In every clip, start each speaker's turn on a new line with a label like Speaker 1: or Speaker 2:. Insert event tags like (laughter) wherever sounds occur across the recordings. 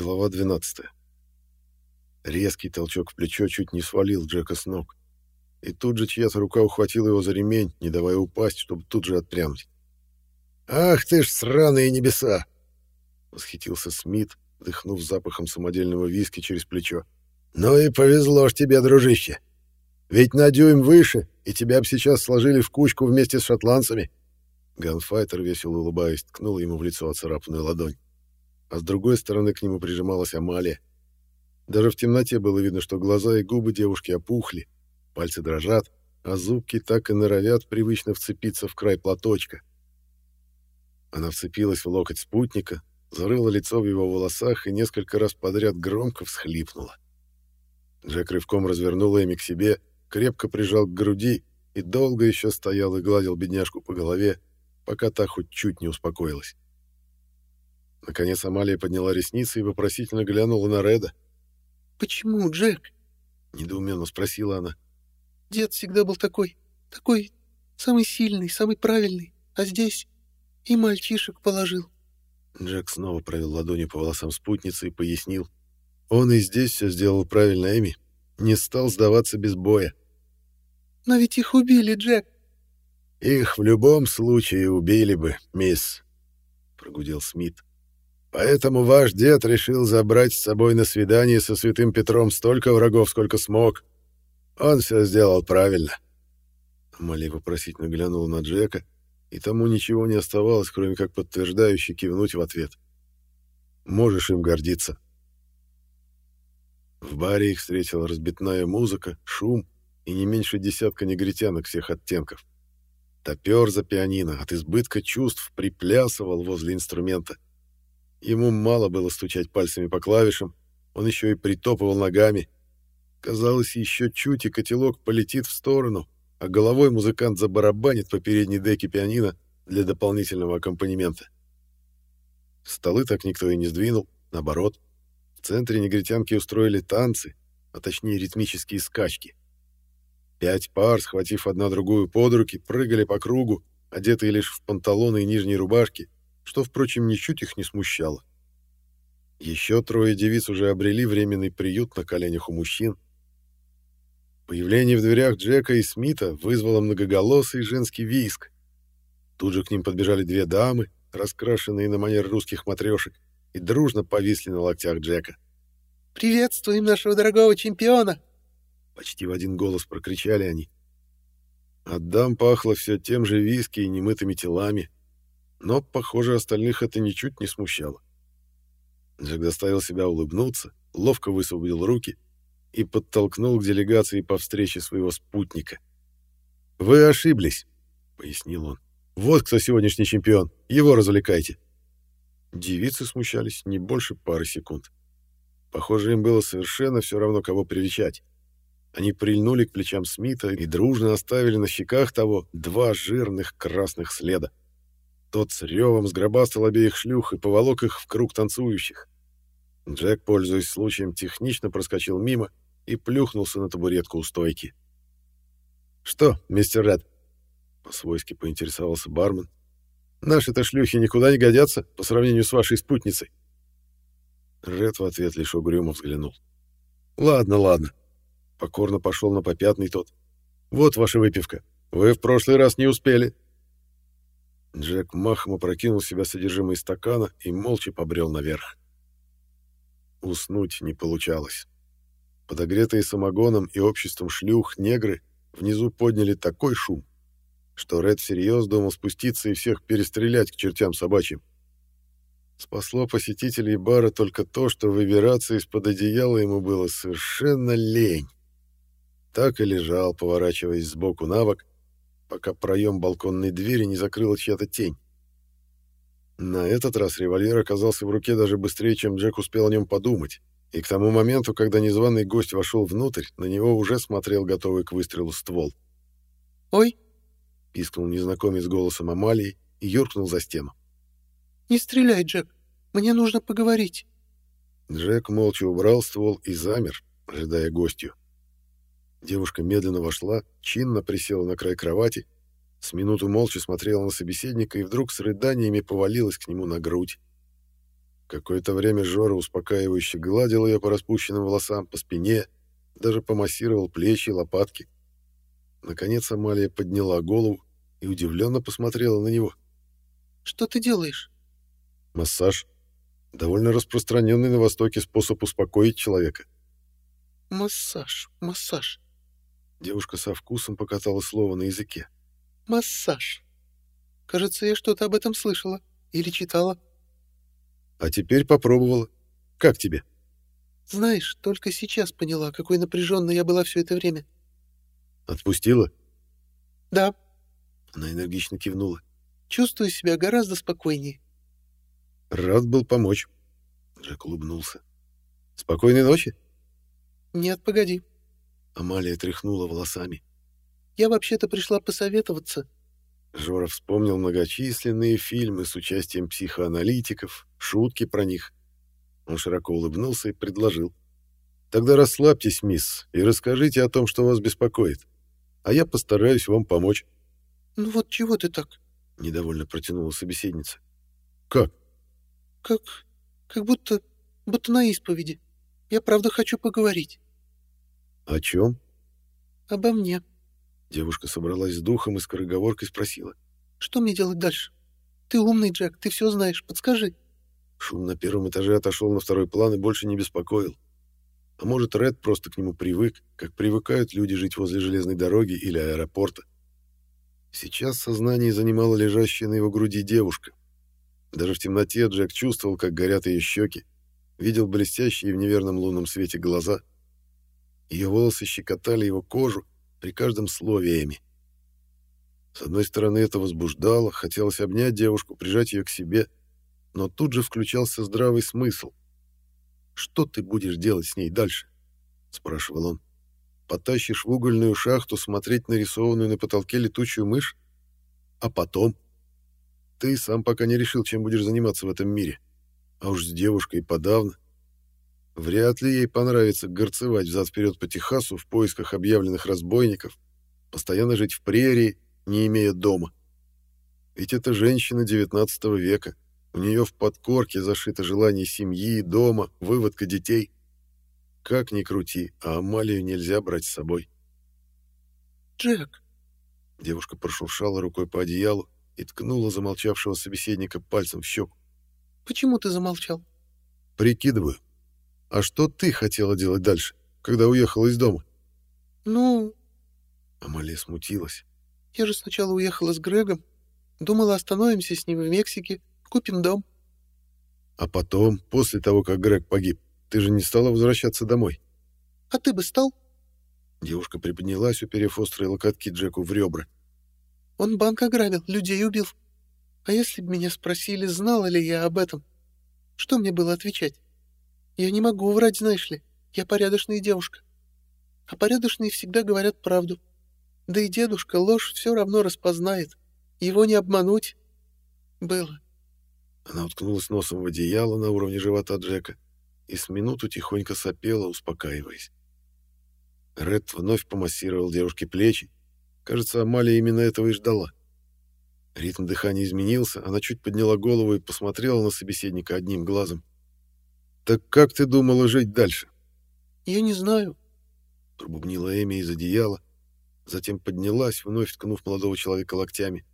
Speaker 1: Глава 12. Резкий толчок в плечо чуть не свалил Джека с ног. И тут же чья-то рука ухватила его за ремень, не давая упасть, чтобы тут же отпрянуть.
Speaker 2: «Ах ты ж сраные небеса!»
Speaker 1: — восхитился Смит, дыхнув запахом самодельного виски через плечо.
Speaker 2: «Ну и повезло ж тебе, дружище! Ведь на дюйм выше, и тебя бы сейчас сложили в кучку вместе с шотландцами!»
Speaker 1: Ганфайтер, весело улыбаясь, ткнул ему в лицо оцарапанную ладонь а с другой стороны к нему прижималась Амалия. Даже в темноте было видно, что глаза и губы девушки опухли, пальцы дрожат, а зубки так и норовят привычно вцепиться в край платочка. Она вцепилась в локоть спутника, зарыла лицо в его волосах и несколько раз подряд громко всхлипнула. Джек рывком развернул Эми к себе, крепко прижал к груди и долго еще стоял и гладил бедняжку по голове, пока та хоть чуть не успокоилась. Наконец Амалия подняла ресницы и вопросительно глянула на Реда.
Speaker 3: «Почему, Джек?»
Speaker 1: — недоуменно спросила она.
Speaker 3: «Дед всегда был такой, такой самый сильный, самый правильный, а здесь и мальчишек положил».
Speaker 1: Джек снова провел ладонью по волосам спутницы и пояснил. Он и здесь все сделал правильно, Эми. Не стал сдаваться без боя.
Speaker 3: «Но ведь их убили, Джек».
Speaker 2: «Их в любом случае убили бы, мисс», — прогудел Смит. Поэтому ваш дед решил забрать с собой на свидание со святым Петром столько врагов, сколько смог. Он все сделал правильно.
Speaker 1: Амалия вопросительно глянула на Джека, и тому ничего не оставалось, кроме как подтверждающе кивнуть в ответ. «Можешь им гордиться». В баре их встретила разбитная музыка, шум и не меньше десятка негритянок всех оттенков. Топер за пианино от избытка чувств приплясывал возле инструмента — Ему мало было стучать пальцами по клавишам, он еще и притопывал ногами. Казалось, еще чуть и котелок полетит в сторону, а головой музыкант забарабанит по передней деке пианино для дополнительного аккомпанемента. Столы так никто и не сдвинул, наоборот. В центре негритянки устроили танцы, а точнее ритмические скачки. Пять пар, схватив одна другую под руки, прыгали по кругу, одетые лишь в панталоны и нижние рубашки, что, впрочем, ничуть их не смущало. Еще трое девиц уже обрели временный приют на коленях у мужчин. Появление в дверях Джека и Смита вызвало многоголосый женский виск. Тут же к ним подбежали две дамы, раскрашенные на манер русских матрешек, и дружно повисли на локтях Джека.
Speaker 3: «Приветствуем нашего дорогого чемпиона!»
Speaker 1: Почти в один голос прокричали они. От дам пахло все тем же виски и немытыми телами, но, похоже, остальных это ничуть не смущало. Джек заставил себя улыбнуться, ловко высвободил руки и подтолкнул к делегации по встрече своего спутника. «Вы ошиблись», — пояснил он. «Вот кто сегодняшний чемпион. Его развлекайте». Девицы смущались не больше пары секунд. Похоже, им было совершенно все равно, кого привечать. Они прильнули к плечам Смита и дружно оставили на щеках того два жирных красных следа. Тот с ревом сгробастал обеих шлюх и поволок их в круг танцующих. Джек, пользуясь случаем, технично проскочил мимо и плюхнулся на табуретку у стойки. «Что, мистер Ред?» — по-свойски поинтересовался бармен. «Наши-то шлюхи никуда не годятся по сравнению с вашей спутницей». Ред в ответ лишь угрюмо взглянул. «Ладно, ладно». Покорно пошел на попятный тот. «Вот ваша выпивка. Вы в прошлый раз не успели. Джек махом опрокинул себя содержимое стакана и молча побрел наверх. Уснуть не получалось. Подогретые самогоном и обществом шлюх негры внизу подняли такой шум, что Ред всерьез думал спуститься и всех перестрелять к чертям собачьим. Спасло посетителей бара только то, что выбираться из-под одеяла ему было совершенно лень. Так и лежал, поворачиваясь сбоку на бок, пока проем балконной двери не закрыла чья-то тень. На этот раз револьвер оказался в руке даже быстрее, чем Джек успел о нем подумать, и к тому моменту, когда незваный гость вошел внутрь, на него уже смотрел готовый к выстрелу ствол.
Speaker 3: «Ой!»
Speaker 1: — пискнул незнакомец голосом Амалии и юркнул за стену.
Speaker 3: «Не стреляй, Джек, мне нужно поговорить».
Speaker 1: Джек молча убрал ствол и замер, ожидая гостью. Девушка медленно вошла, чинно присела на край кровати, с минуту молча смотрела на собеседника и вдруг с рыданиями повалилась к нему на грудь. Какое-то время Жора успокаивающе гладил ее по распущенным волосам, по спине, даже помассировал плечи и лопатки. Наконец Амалия подняла голову и удивленно посмотрела на него.
Speaker 3: «Что ты делаешь?»
Speaker 1: «Массаж. Довольно распространенный на Востоке способ успокоить человека».
Speaker 3: «Массаж, массаж».
Speaker 1: Девушка со вкусом покатала слово на языке.
Speaker 3: «Массаж. Кажется, я что-то об этом слышала или читала».
Speaker 1: А теперь попробовала. Как тебе?
Speaker 3: Знаешь, только сейчас поняла, какой напряженной я была все это время.
Speaker 1: Отпустила?
Speaker 3: Да.
Speaker 1: Она энергично кивнула.
Speaker 3: Чувствую себя гораздо спокойнее.
Speaker 1: Рад был помочь. Джек улыбнулся. Спокойной ночи?
Speaker 3: Нет, погоди.
Speaker 1: Амалия тряхнула волосами.
Speaker 3: Я вообще-то пришла посоветоваться.
Speaker 1: Жора вспомнил многочисленные фильмы с участием психоаналитиков, шутки про них. Он широко улыбнулся и предложил. «Тогда расслабьтесь, мисс, и расскажите о том, что вас беспокоит. А я постараюсь вам помочь».
Speaker 3: «Ну вот чего ты так?»
Speaker 1: — недовольно протянула собеседница. «Как?»
Speaker 3: «Как... как будто... будто на исповеди. Я правда хочу поговорить».
Speaker 1: «О чем?»
Speaker 3: «Обо мне».
Speaker 1: Девушка собралась с духом и скороговоркой спросила.
Speaker 3: «Что мне делать дальше? Ты умный, Джек, ты все знаешь, подскажи».
Speaker 1: Шум на первом этаже отошел на второй план и больше не беспокоил. А может, Ред просто к нему привык, как привыкают люди жить возле железной дороги или аэропорта. Сейчас сознание занимала лежащая на его груди девушка. Даже в темноте Джек чувствовал, как горят ее щеки, видел блестящие в неверном лунном свете глаза. Ее волосы щекотали его кожу при каждом слове Эми. С одной стороны, это возбуждало, хотелось обнять девушку, прижать ее к себе, но тут же включался здравый смысл. «Что ты будешь делать с ней дальше?» — спрашивал он. «Потащишь в угольную шахту смотреть нарисованную на потолке летучую мышь? А потом? Ты сам пока не решил, чем будешь заниматься в этом мире. А уж с девушкой подавно. Вряд ли ей понравится горцевать взад-вперед по Техасу в поисках объявленных разбойников, постоянно жить в прерии, не имея дома. Ведь это женщина XIX века, у нее в подкорке зашито желание семьи, дома, выводка детей. Как ни крути, а Амалию нельзя брать с собой.
Speaker 3: «Джек!»
Speaker 1: Девушка прошуршала рукой по одеялу и ткнула замолчавшего собеседника пальцем в щеку.
Speaker 3: «Почему ты замолчал?»
Speaker 1: «Прикидываю. А что ты хотела делать дальше, когда уехала из дома?»
Speaker 3: «Ну...»
Speaker 1: Амалия смутилась.
Speaker 3: «Я же сначала уехала с Грегом. Думала, остановимся с ним в Мексике, Купим дом.
Speaker 1: А потом, после того, как Грег погиб, ты же не стала возвращаться домой?
Speaker 3: А ты бы стал?
Speaker 1: Девушка приподнялась, уперев острые локотки Джеку в ребра.
Speaker 3: Он банк ограбил, людей убил. А если бы меня спросили, знала ли я об этом, что мне было отвечать? Я не могу врать, знаешь ли. Я порядочная девушка. А порядочные всегда говорят правду. Да и дедушка ложь все равно распознает. Его не обмануть. Было.
Speaker 1: Она уткнулась носом в одеяло на уровне живота Джека и с минуту тихонько сопела, успокаиваясь. Ред вновь помассировал девушке плечи. Кажется, Амалия именно этого и ждала. Ритм дыхания изменился, она чуть подняла голову и посмотрела на собеседника одним глазом. «Так как ты думала жить дальше?»
Speaker 3: «Я не знаю», —
Speaker 1: пробубнила Эми из одеяла, затем поднялась, вновь ткнув молодого человека локтями.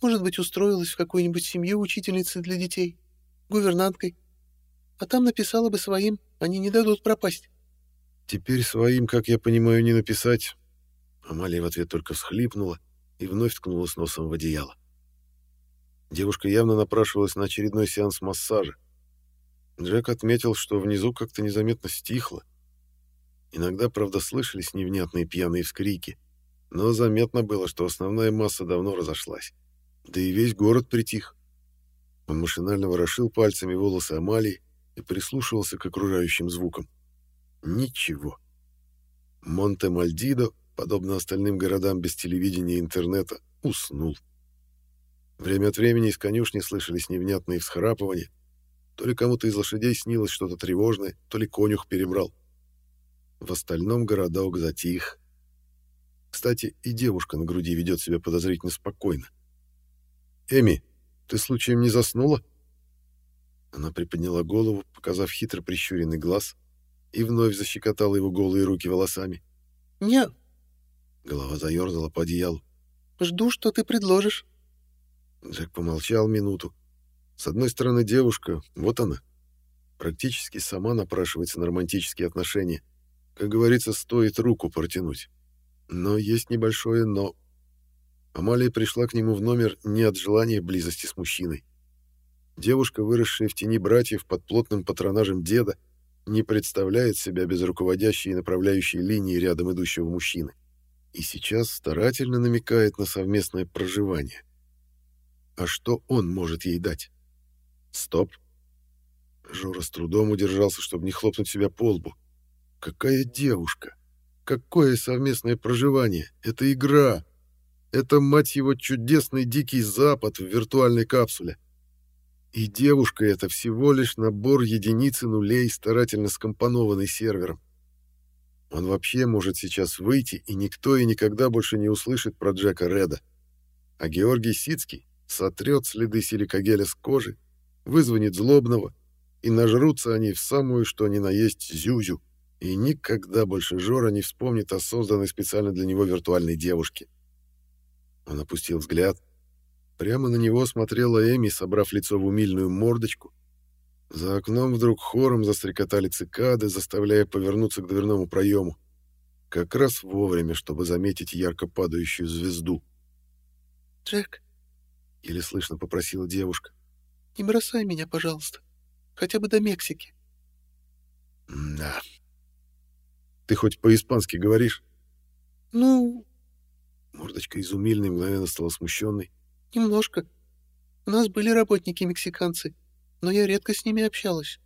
Speaker 3: Может быть, устроилась в какую-нибудь семью учительницей для детей, гувернанткой. А там написала бы своим, они не дадут пропасть.
Speaker 1: Теперь своим, как я понимаю, не написать. Амалия в ответ только всхлипнула и вновь ткнулась носом в одеяло. Девушка явно напрашивалась на очередной сеанс массажа. Джек отметил, что внизу как-то незаметно стихло. Иногда, правда, слышались невнятные пьяные вскрики, но заметно было, что основная масса давно разошлась. Да и весь город притих. Он машинально ворошил пальцами волосы Амалии и прислушивался к окружающим звукам. Ничего. Монте-Мальдидо, подобно остальным городам без телевидения и интернета, уснул. Время от времени из конюшни слышались невнятные всхрапывания. То ли кому-то из лошадей снилось что-то тревожное, то ли конюх перебрал. В остальном городок затих. Кстати, и девушка на груди ведет себя подозрительно спокойно. «Эми, ты случаем не заснула?» Она приподняла голову, показав хитро прищуренный глаз, и вновь защекотала его голые руки волосами.
Speaker 3: «Не...»
Speaker 1: Голова заерзала по одеялу.
Speaker 3: «Жду, что ты предложишь».
Speaker 1: Джек помолчал минуту. С одной стороны, девушка, вот она, практически сама напрашивается на романтические отношения. Как говорится, стоит руку протянуть. Но есть небольшое «но». Амалия пришла к нему в номер не от желания близости с мужчиной. Девушка, выросшая в тени братьев под плотным патронажем деда, не представляет себя без руководящей и направляющей линии рядом идущего мужчины. И сейчас старательно намекает на совместное проживание. А что он может ей дать? Стоп. Жора с трудом удержался, чтобы не хлопнуть себя по лбу. Какая девушка? Какое совместное проживание? Это игра. Это, мать его, чудесный дикий запад в виртуальной капсуле. И девушка — это всего лишь набор единиц и нулей, старательно скомпонованный сервером. Он вообще может сейчас выйти, и никто и никогда больше не услышит про Джека Реда. А Георгий Сицкий сотрет следы силикогеля с кожи, вызвонит злобного, и нажрутся они в самую что ни на есть зюзю, и никогда больше Жора не вспомнит о созданной специально для него виртуальной девушке. Он опустил взгляд. Прямо на него смотрела Эми, собрав лицо в умильную мордочку. За окном вдруг хором застрекотали цикады, заставляя повернуться к дверному проему. Как раз вовремя, чтобы заметить ярко падающую звезду.
Speaker 3: «Джек», —
Speaker 1: еле слышно попросила девушка, —
Speaker 3: «не бросай меня, пожалуйста. Хотя бы до Мексики».
Speaker 1: «Да. Ты хоть по-испански говоришь?»
Speaker 3: «Ну...»
Speaker 1: Мордочка изумильной мгновенно стала смущенной.
Speaker 3: «Немножко. У нас были работники-мексиканцы, но я редко с ними общалась».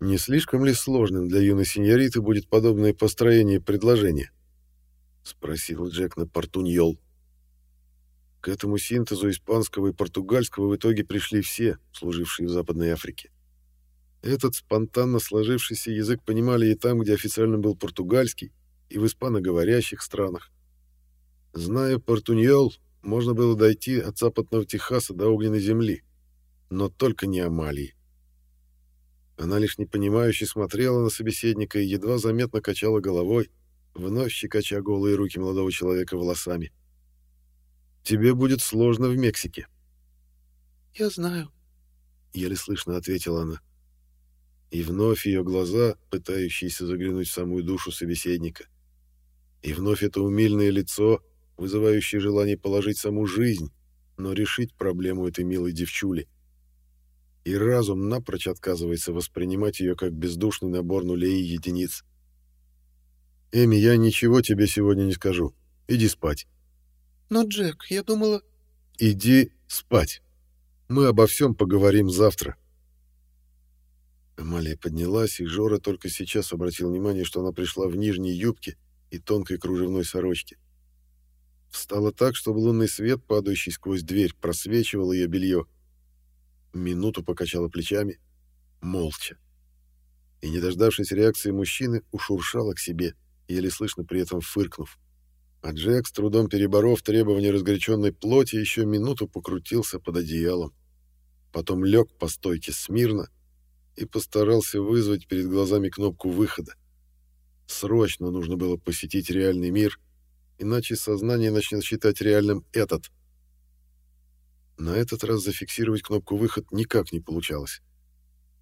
Speaker 1: «Не слишком ли сложным для юной сеньориты будет подобное построение предложения?» — спросил Джек на портуньол. К этому синтезу испанского и португальского в итоге пришли все, служившие в Западной Африке. Этот спонтанно сложившийся язык понимали и там, где официально был португальский, и в испаноговорящих странах. Зная портуньол, можно было дойти от западного Техаса до огненной земли, но только не Амалии. Она лишь непонимающе смотрела на собеседника и едва заметно качала головой, вновь щекоча голые руки молодого человека волосами. Тебе будет сложно в Мексике.
Speaker 3: Я знаю,
Speaker 1: еле слышно ответила она. И вновь ее глаза, пытающиеся заглянуть в самую душу собеседника. И вновь это умильное лицо, вызывающее желание положить саму жизнь, но решить проблему этой милой девчули. И разум напрочь отказывается воспринимать ее как бездушный набор нулей и единиц. «Эми, я ничего тебе сегодня не скажу. Иди спать».
Speaker 3: «Но, Джек, я думала...»
Speaker 1: «Иди спать. Мы обо всем поговорим завтра». Амалия поднялась, и Жора только сейчас обратил внимание, что она пришла в нижней юбке и тонкой кружевной сорочке. Встала так, чтобы лунный свет, падающий сквозь дверь, просвечивал ее белье. Минуту покачала плечами, молча. И, не дождавшись реакции мужчины, ушуршала к себе, еле слышно при этом фыркнув. А Джек, с трудом переборов требования разгоряченной плоти, еще минуту покрутился под одеялом. Потом лег по стойке смирно и постарался вызвать перед глазами кнопку выхода. Срочно нужно было посетить реальный мир, иначе сознание начнет считать реальным этот. На этот раз зафиксировать кнопку «выход» никак не получалось.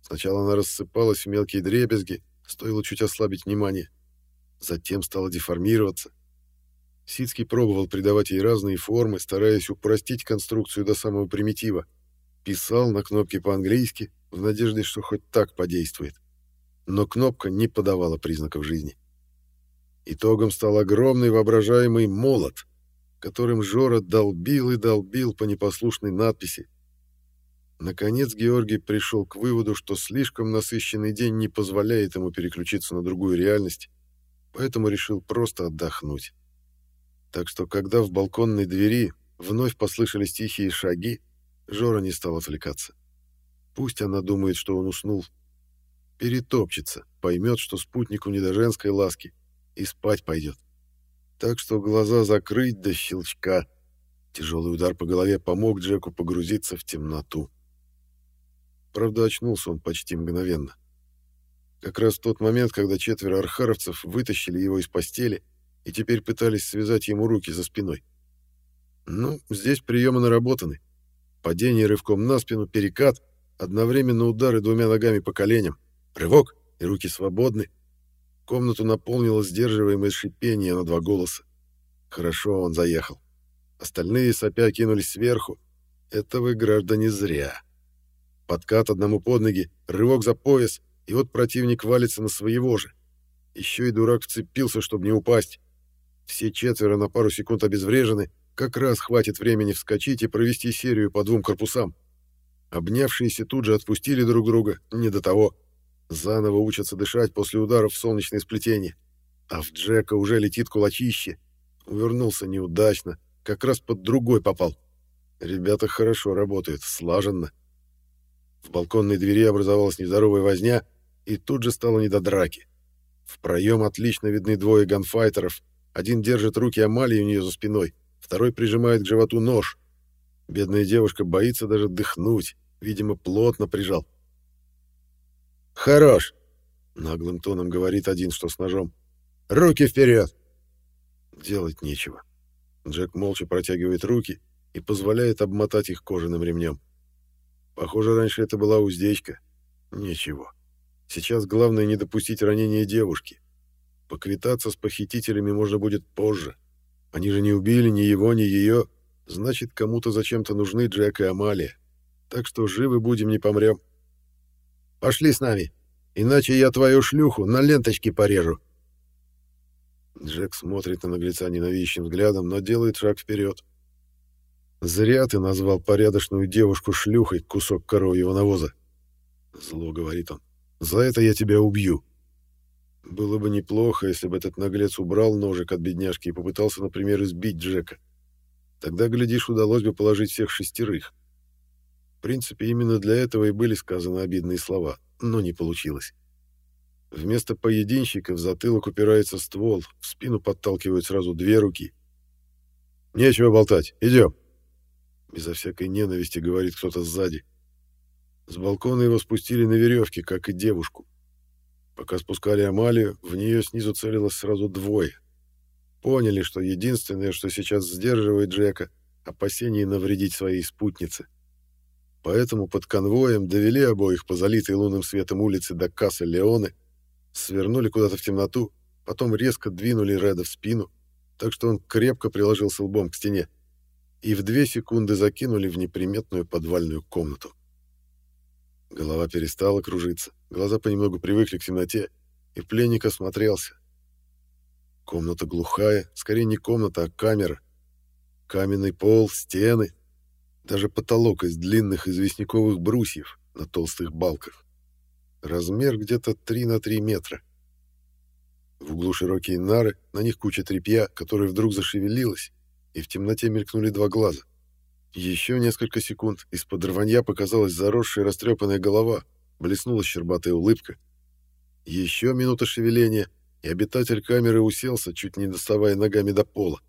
Speaker 1: Сначала она рассыпалась в мелкие дребезги, стоило чуть ослабить внимание. Затем стала деформироваться, Сицкий пробовал придавать ей разные формы, стараясь упростить конструкцию до самого примитива. Писал на кнопке по-английски, в надежде, что хоть так подействует. Но кнопка не подавала признаков жизни. Итогом стал огромный воображаемый молот, которым Жора долбил и долбил по непослушной надписи. Наконец Георгий пришел к выводу, что слишком насыщенный день не позволяет ему переключиться на другую реальность, поэтому решил просто отдохнуть. Так что, когда в балконной двери вновь послышались тихие шаги, Жора не стал отвлекаться. Пусть она думает, что он уснул. Перетопчется, поймет, что спутнику не до женской ласки, и спать пойдет. Так что глаза закрыть до щелчка. Тяжелый удар по голове помог Джеку погрузиться в темноту. Правда, очнулся он почти мгновенно. Как раз в тот момент, когда четверо архаровцев вытащили его из постели и теперь пытались связать ему руки за спиной. Ну, здесь приемы наработаны. Падение рывком на спину, перекат, одновременно удары двумя ногами по коленям, рывок, и руки свободны. Комнату наполнило сдерживаемое шипение на два голоса. Хорошо он заехал. Остальные сопя кинулись сверху. Это вы, граждане, зря. Подкат одному под ноги, рывок за пояс, и вот противник валится на своего же. Еще и дурак вцепился, чтобы не упасть. Все четверо на пару секунд обезврежены, как раз хватит времени вскочить и провести серию по двум корпусам. Обнявшиеся тут же отпустили друг друга, не до того. Заново учатся дышать после ударов в солнечное сплетение. А в Джека уже летит кулачище. Увернулся неудачно, как раз под другой попал. Ребята хорошо работают, слаженно. В балконной двери образовалась нездоровая возня, и тут же стало не до драки. В проем отлично видны двое ганфайтеров. Один держит руки Амалии у нее за спиной, второй прижимает к животу нож. Бедная девушка боится даже дыхнуть, видимо, плотно прижал. «Хорош!» — наглым тоном говорит один, что с ножом. «Руки вперед!» Делать нечего. Джек молча протягивает руки и позволяет обмотать их кожаным ремнем. Похоже, раньше это была уздечка. Ничего. Сейчас главное не допустить ранения девушки. Поквитаться с похитителями можно будет позже. Они же не убили ни его, ни ее. Значит, кому-то зачем-то нужны Джек и Амалия. Так что живы будем, не помрем. Пошли с нами, иначе я твою шлюху на ленточке порежу. Джек смотрит на наглеца ненавидящим взглядом, но делает шаг вперед. «Зря ты назвал порядочную девушку шлюхой, кусок коровьего навоза!» Зло говорит он. «За это я тебя убью!» Было бы неплохо, если бы этот наглец убрал ножик от бедняжки и попытался, например, избить Джека. Тогда, глядишь, удалось бы положить всех шестерых. В принципе, именно для этого и были сказаны обидные слова, но не получилось. Вместо поединщика в затылок упирается ствол, в спину подталкивают сразу две руки. «Нечего болтать, идем!» Безо всякой ненависти говорит кто-то сзади. С балкона его спустили на веревке, как и девушку. Пока спускали Амалию, в нее снизу целилось сразу двое. Поняли, что единственное, что сейчас сдерживает Джека, опасение навредить своей спутнице. Поэтому под конвоем довели обоих по залитой лунным светом улице до кассы Леоны, свернули куда-то в темноту, потом резко двинули Реда в спину, так что он крепко приложился лбом к стене и в две секунды закинули в неприметную подвальную комнату. Голова перестала кружиться, глаза понемногу привыкли к темноте, и пленник осмотрелся. Комната глухая, скорее не комната, а камера. Каменный пол, стены, даже потолок из длинных известняковых брусьев на толстых балках. Размер где-то 3 на 3 метра. В углу широкие нары, на них куча тряпья, которая вдруг зашевелилась, и в темноте мелькнули два глаза. Еще несколько секунд из-под рванья показалась заросшая растрепанная голова, блеснула щербатая улыбка. Еще минута шевеления, и обитатель камеры уселся, чуть не доставая ногами до пола.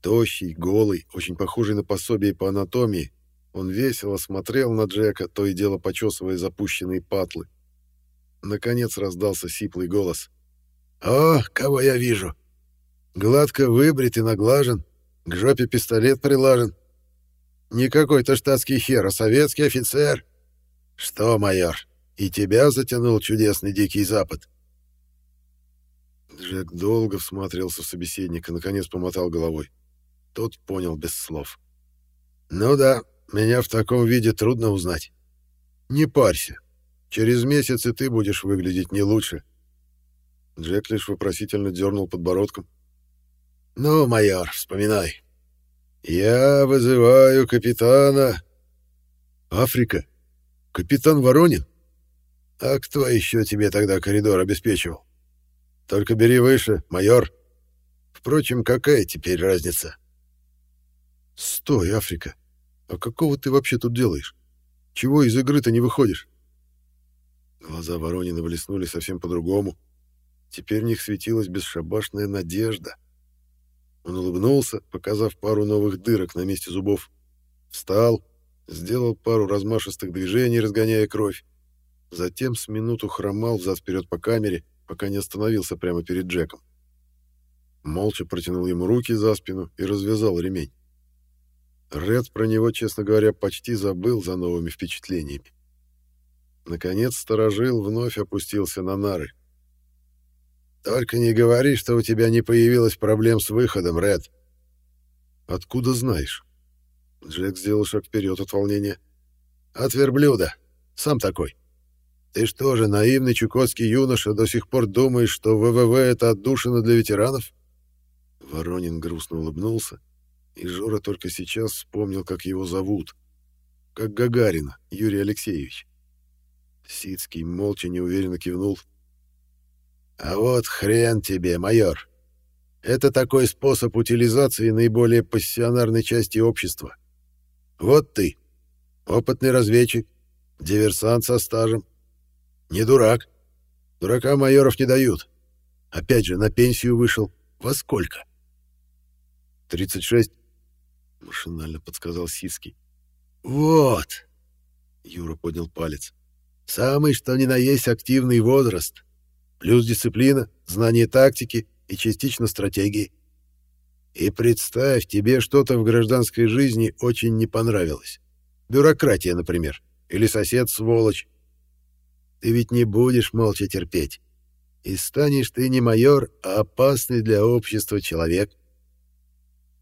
Speaker 1: Тощий, голый, очень похожий на пособие по анатомии, он весело смотрел на Джека, то и дело почесывая запущенные патлы. Наконец раздался сиплый голос. «О, кого я вижу! Гладко выбрит и наглажен, к жопе пистолет прилажен. Не какой-то штатский хер, а советский офицер. Что, майор, и тебя затянул чудесный Дикий Запад?» Джек долго всматривался в собеседника, наконец помотал головой. Тот понял без слов. «Ну да, меня в таком виде трудно узнать. Не парься. Через месяц и ты будешь выглядеть не лучше». Джек лишь вопросительно дернул подбородком. «Ну, майор, вспоминай. Я вызываю капитана...» «Африка? Капитан Воронин?» «А кто еще тебе тогда коридор обеспечивал?» «Только бери выше, майор. Впрочем, какая теперь разница?» «Стой, Африка. А какого ты вообще тут делаешь? Чего из игры-то не выходишь?» Глаза Воронина блеснули совсем по-другому. Теперь в них светилась бесшабашная надежда. Он улыбнулся, показав пару новых дырок на месте зубов. Встал, сделал пару размашистых движений, разгоняя кровь. Затем с минуту хромал взад-вперед по камере, пока не остановился прямо перед Джеком. Молча протянул ему руки за спину и развязал ремень. Ред про него, честно говоря, почти забыл за новыми впечатлениями. Наконец сторожил вновь опустился на нары. «Только не говори, что у тебя не появилось проблем с выходом, Ред». «Откуда знаешь?» Джек сделал шаг вперед от волнения. «От верблюда. Сам такой. Ты что же, наивный чукотский юноша, до сих пор думаешь, что ВВВ — это отдушина для ветеранов?» Воронин грустно улыбнулся, и Жора только сейчас вспомнил, как его зовут. Как Гагарина, Юрий Алексеевич. Сицкий молча неуверенно кивнул. «А вот хрен тебе, майор. Это такой способ утилизации наиболее пассионарной части общества. Вот ты, опытный разведчик, диверсант со стажем. Не дурак. Дурака майоров не дают. Опять же, на пенсию вышел. Во сколько?» «Тридцать шесть», — машинально подсказал Сицкий. «Вот!» — Юра поднял палец. «Самый что ни на есть активный возраст. Плюс дисциплина, знание тактики и частично стратегии. И представь, тебе что-то в гражданской жизни очень не понравилось. Бюрократия, например, или сосед-сволочь. Ты ведь не будешь молча терпеть. И станешь ты не майор, а опасный для общества человек.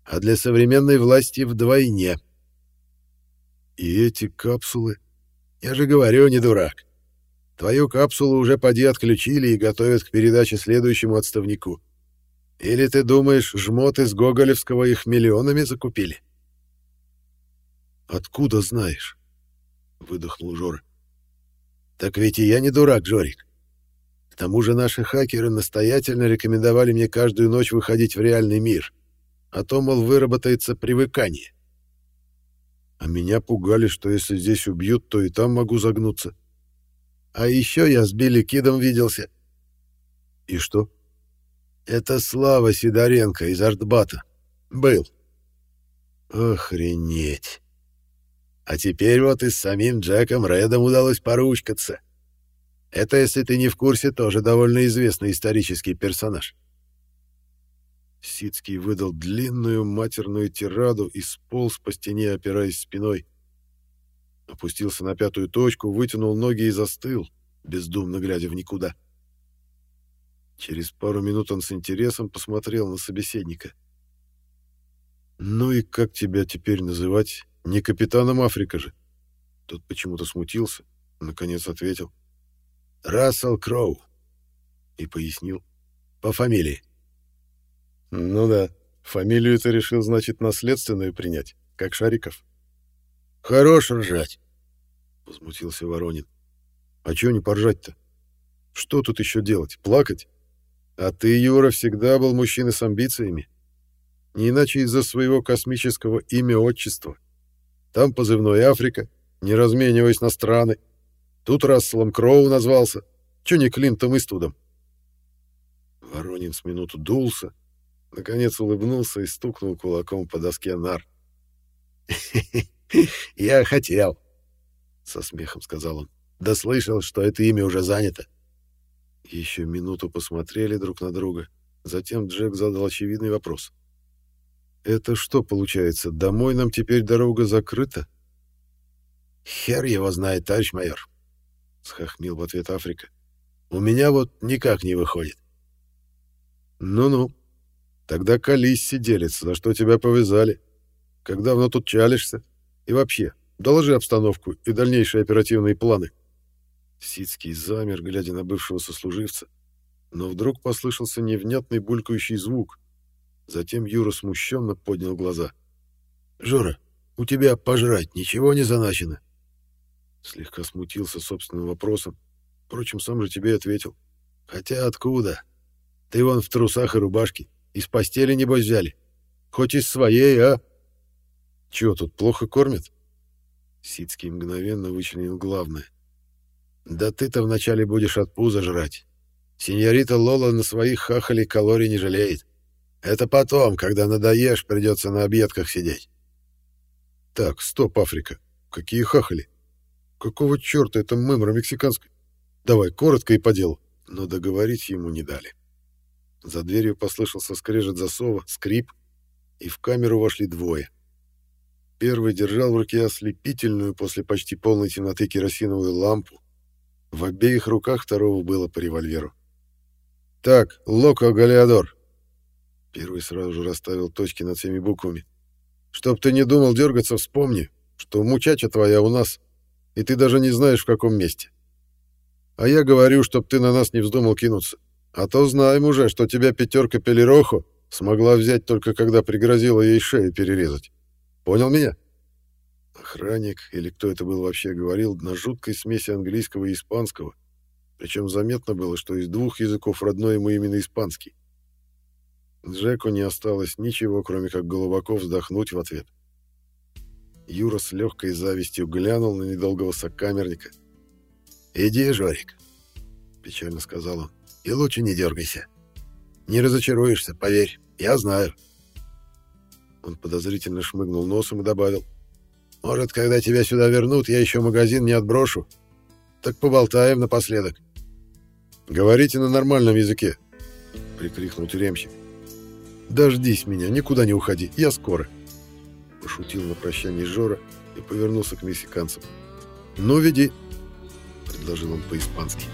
Speaker 1: А для современной власти вдвойне. И эти капсулы... Я же говорю, не дурак. Твою капсулу уже поди отключили и готовят к передаче следующему отставнику. Или ты думаешь, жмот из Гоголевского их миллионами закупили? Откуда знаешь? Выдохнул Жора. Так ведь и я не дурак, Жорик. К тому же наши хакеры настоятельно рекомендовали мне каждую ночь выходить в реальный мир. А то, мол, выработается привыкание. А меня пугали, что если здесь убьют, то и там могу загнуться. А еще я с Билли Кидом виделся. И что? Это Слава Сидоренко из Артбата. Был. Охренеть. А теперь вот и с самим Джеком Редом удалось поручкаться. Это, если ты не в курсе, тоже довольно известный исторический персонаж. Сицкий выдал длинную матерную тираду и сполз по стене, опираясь спиной. Опустился на пятую точку, вытянул ноги и застыл, бездумно глядя в никуда. — Через пару минут он с интересом посмотрел на собеседника. «Ну и как тебя теперь называть? Не капитаном Африка же?» Тот почему-то смутился, наконец ответил. «Рассел Кроу». И пояснил. «По фамилии». «Ну да, фамилию ты решил, значит, наследственную принять, как Шариков». «Хорош ржать», — возмутился Воронин. «А чего не поржать-то? Что тут еще делать? Плакать?» А ты, Юра, всегда был мужчиной с амбициями. Не иначе из-за своего космического имя-отчества. Там позывной Африка, не размениваясь на страны. Тут Расселом Кроу назвался. Чё не Клинтом Иствудом? Воронин с минуту дулся, наконец улыбнулся и стукнул кулаком по доске нар. (laughs) «Я хотел», — со смехом сказал он. «Да слышал, что это имя уже занято. Еще минуту посмотрели друг на друга. Затем Джек задал очевидный вопрос. «Это что получается, домой нам теперь дорога закрыта?» «Хер его знает, товарищ майор», — схохмил в ответ Африка. «У меня вот никак не выходит». «Ну-ну, тогда колись сиделец, за что тебя повязали. Как давно тут чалишься? И вообще, доложи обстановку и дальнейшие оперативные планы». Сицкий замер, глядя на бывшего сослуживца, но вдруг послышался невнятный булькающий звук. Затем Юра смущенно поднял глаза. «Жора, у тебя пожрать ничего не заначено?» Слегка смутился собственным вопросом. Впрочем, сам же тебе ответил. «Хотя откуда? Ты вон в трусах и рубашке. Из постели, небось, взяли. Хоть из своей, а?» «Чего, тут плохо кормят?» Сицкий мгновенно вычленил главное. Да ты-то вначале будешь от пуза жрать. Синьорита Лола на своих хахалей калорий не жалеет. Это потом, когда надоешь, придется на объедках сидеть. Так, стоп, Африка. Какие хахали? Какого черта это мымра мексиканская? Давай, коротко и по делу. Но договорить ему не дали. За дверью послышался скрежет засова, скрип, и в камеру вошли двое. Первый держал в руке ослепительную после почти полной темноты керосиновую лампу. В обеих руках второго было по револьверу. «Так, Локо Галиадор!» Первый сразу же расставил точки над всеми буквами. «Чтоб ты не думал дергаться, вспомни, что мучача твоя у нас, и ты даже не знаешь, в каком месте. А я говорю, чтоб ты на нас не вздумал кинуться. А то знаем уже, что тебя пятерка Пелерохо смогла взять только когда пригрозила ей шею перерезать. Понял меня?» Охранник, или кто это был вообще, говорил на жуткой смеси английского и испанского, причем заметно было, что из двух языков родной ему именно испанский. Джеку не осталось ничего, кроме как глубоко вздохнуть в ответ. Юра с легкой завистью глянул на недолгого сокамерника. «Иди, Жорик», — печально сказал он, — «и лучше не дергайся. Не разочаруешься, поверь, я знаю». Он подозрительно шмыгнул носом и добавил. «Может, когда тебя сюда вернут, я еще магазин не отброшу. Так поболтаем напоследок». «Говорите на нормальном языке», — прикрикнул тюремщик. «Дождись меня, никуда не уходи, я скоро». Пошутил на прощание Жора и повернулся к мексиканцам. «Ну, веди», — предложил он по-испански.